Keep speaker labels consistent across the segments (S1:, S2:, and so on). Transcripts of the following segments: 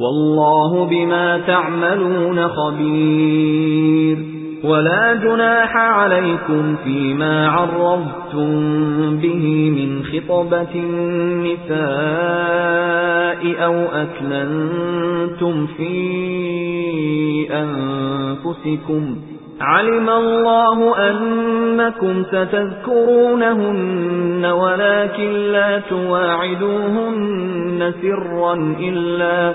S1: وَاللَّهُ بِمَا تَعْمَلُونَ خَبِيرٌ. وَلَا جُنَاحَ عَلَيْكُمْ فِيمَا عَرَّضْتُم بِهِ مِنْ خِطْبَةِ النِّسَاءِ أَوْ أَكْنَنتُمْ فِي أَنفُسِكُمْ. عَلِمَ اللَّهُ أَنَّكُمْ سَتَذْكُرُونَهُنَّ وَلَكِن لَّا تُوَاعِدُوهُنَّ سِرًّا إِلَّا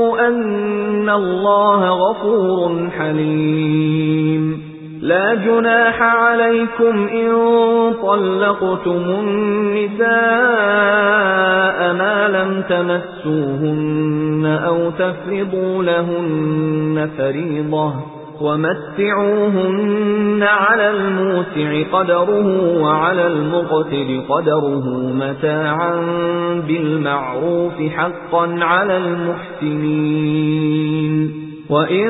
S1: أَنَّ اللَّهَ غَفُورٌ حَلِيمٌ. لَا جُنَاحَ عَلَيْكُمْ إِن طَلَّقْتُمُ النِّسَاءَ مَا لَمْ تَمَسُّوهُنَّ أَوْ تَفْرِضُوا لَهُنَّ فَرِيضَةً. وَمَتِّعُوهُنَّ عَلَى الْمُوسِعِ قَدَرُهُ وَعَلَى الْمُقْتِرِ قَدَرُهُ مَتَاعًا بِالْمَعْرُوفِ حَقًّا عَلَى الْمُحْسِنِينَ. وَإِن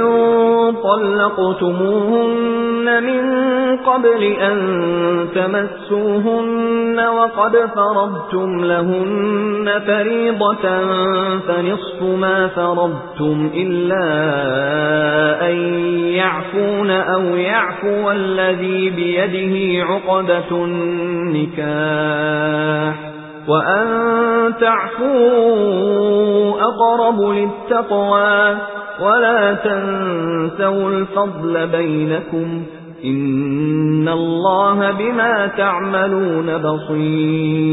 S1: طَلَّقْتُمُوهُنَّ مِن قَبْلِ أَن تَمَسُّوهُنَّ وَقَدْ فَرَضْتُمْ لَهُنَّ فَرِيضَةً فَنِصْفُ مَا فَرَضْتُمْ إِلَّا يَعْفُونَ أَوْ يَعْفُوَ الَّذِي بِيَدِهِ عُقْدَةُ النِّكَاحِ وَأَن تَعْفُوا أَقْرَبُ لِلتَّقْوَى وَلَا تَنسَوْا الْفَضْلَ بَيْنَكُمْ إِنَّ اللَّهَ بِمَا تَعْمَلُونَ بَصِيرٌ